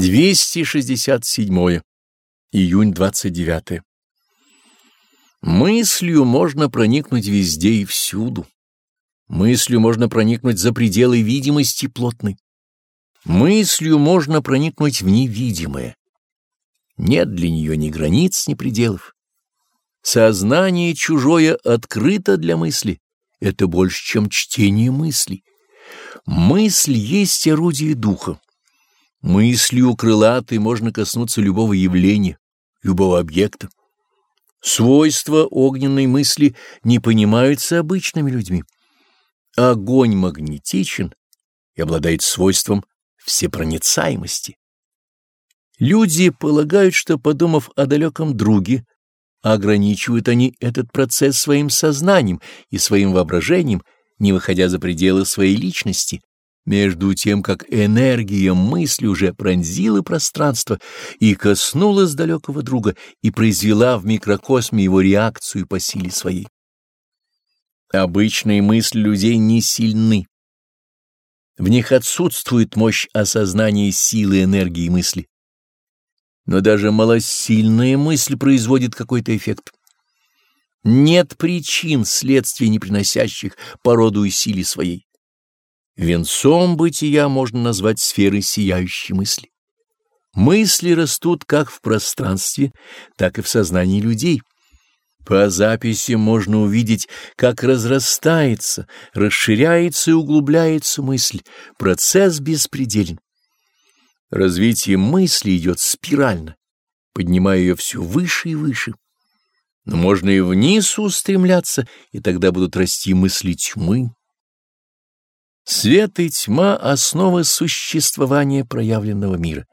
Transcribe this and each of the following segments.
267. Июнь 29. Мыслью можно проникнуть везде и всюду. Мыслью можно проникнуть за пределы видимости плотной. Мыслью можно проникнуть в невидимое. Нет для нее ни границ, ни пределов. Сознание чужое открыто для мысли. Это больше, чем чтение мыслей. Мысль есть орудие духа. Мыслью крылатой можно коснуться любого явления, любого объекта. Свойства огненной мысли не понимаются обычными людьми. Огонь магнетичен и обладает свойством всепроницаемости. Люди полагают, что, подумав о далеком друге, ограничивают они этот процесс своим сознанием и своим воображением, не выходя за пределы своей личности, между тем как энергия мысли уже пронзила пространство и коснулась далекого друга и произвела в микрокосме его реакцию по силе своей. Обычные мысли людей не сильны. В них отсутствует мощь осознания силы энергии мысли. Но даже малосильная мысль производит какой-то эффект. Нет причин, следствий не приносящих породу и силе своей. Венцом бытия можно назвать сферы сияющей мысли. Мысли растут как в пространстве, так и в сознании людей. По записи можно увидеть, как разрастается, расширяется и углубляется мысль. Процесс беспределен. Развитие мысли идет спирально, поднимая ее все выше и выше. Но можно и вниз устремляться, и тогда будут расти мысли тьмы, Свет и тьма — основа существования проявленного мира.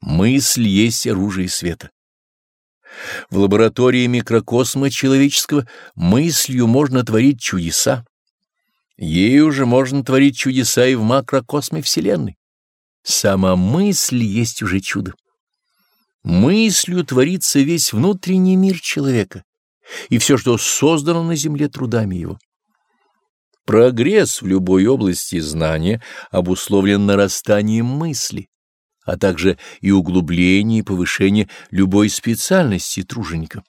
Мысль есть оружие света. В лаборатории микрокосма человеческого мыслью можно творить чудеса. Ею уже можно творить чудеса и в макрокосме Вселенной. Сама мысль есть уже чудо. Мыслью творится весь внутренний мир человека и все, что создано на земле трудами его. Прогресс в любой области знания обусловлен нарастанием мысли, а также и углубление и повышение любой специальности труженика.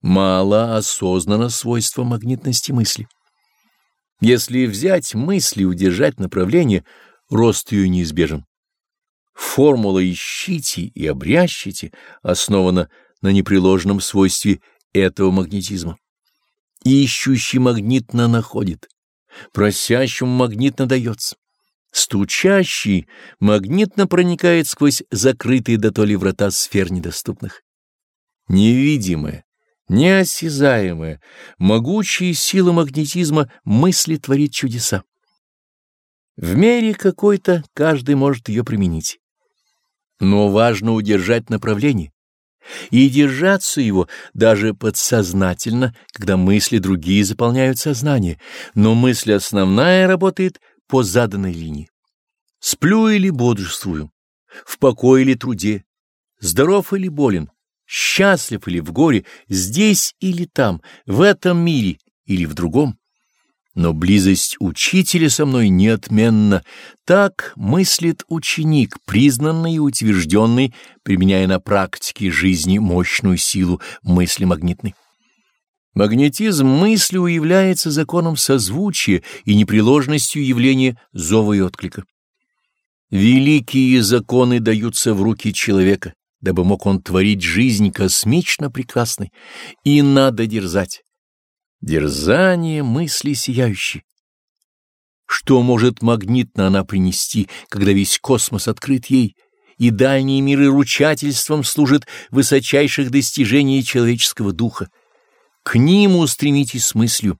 Мало осознано свойство магнитности мысли. Если взять мысли и удержать направление, рост ее неизбежен. Формула «ищите и обрящите» основана на непреложном свойстве этого магнетизма. Ищущий магнитно находит, просящему магнитно дается. Стучащий магнитно проникает сквозь закрытые до толи врата сфер недоступных. Невидимое, неосязаемое, могучие силы магнетизма мысли творит чудеса. В мере какой-то каждый может ее применить. Но важно удержать направление, и держаться его даже подсознательно, когда мысли другие заполняют сознание, но мысль основная работает по заданной линии. Сплю или бодрствую, в покое или труде, здоров или болен, счастлив или в горе, здесь или там, в этом мире или в другом но близость учителя со мной неотменна. Так мыслит ученик, признанный и утвержденный, применяя на практике жизни мощную силу мысли магнитной. Магнетизм мысли уявляется законом созвучия и непреложностью явления зова и отклика. Великие законы даются в руки человека, дабы мог он творить жизнь космично прекрасной, и надо дерзать Дерзание мысли сияющей. Что может магнитно она принести, когда весь космос открыт ей, и дальние миры ручательством служат высочайших достижений человеческого духа? К ним устремитесь с мыслью,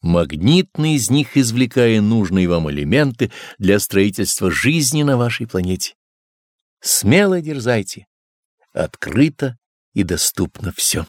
магнитно из них извлекая нужные вам элементы для строительства жизни на вашей планете. Смело дерзайте, открыто и доступно все.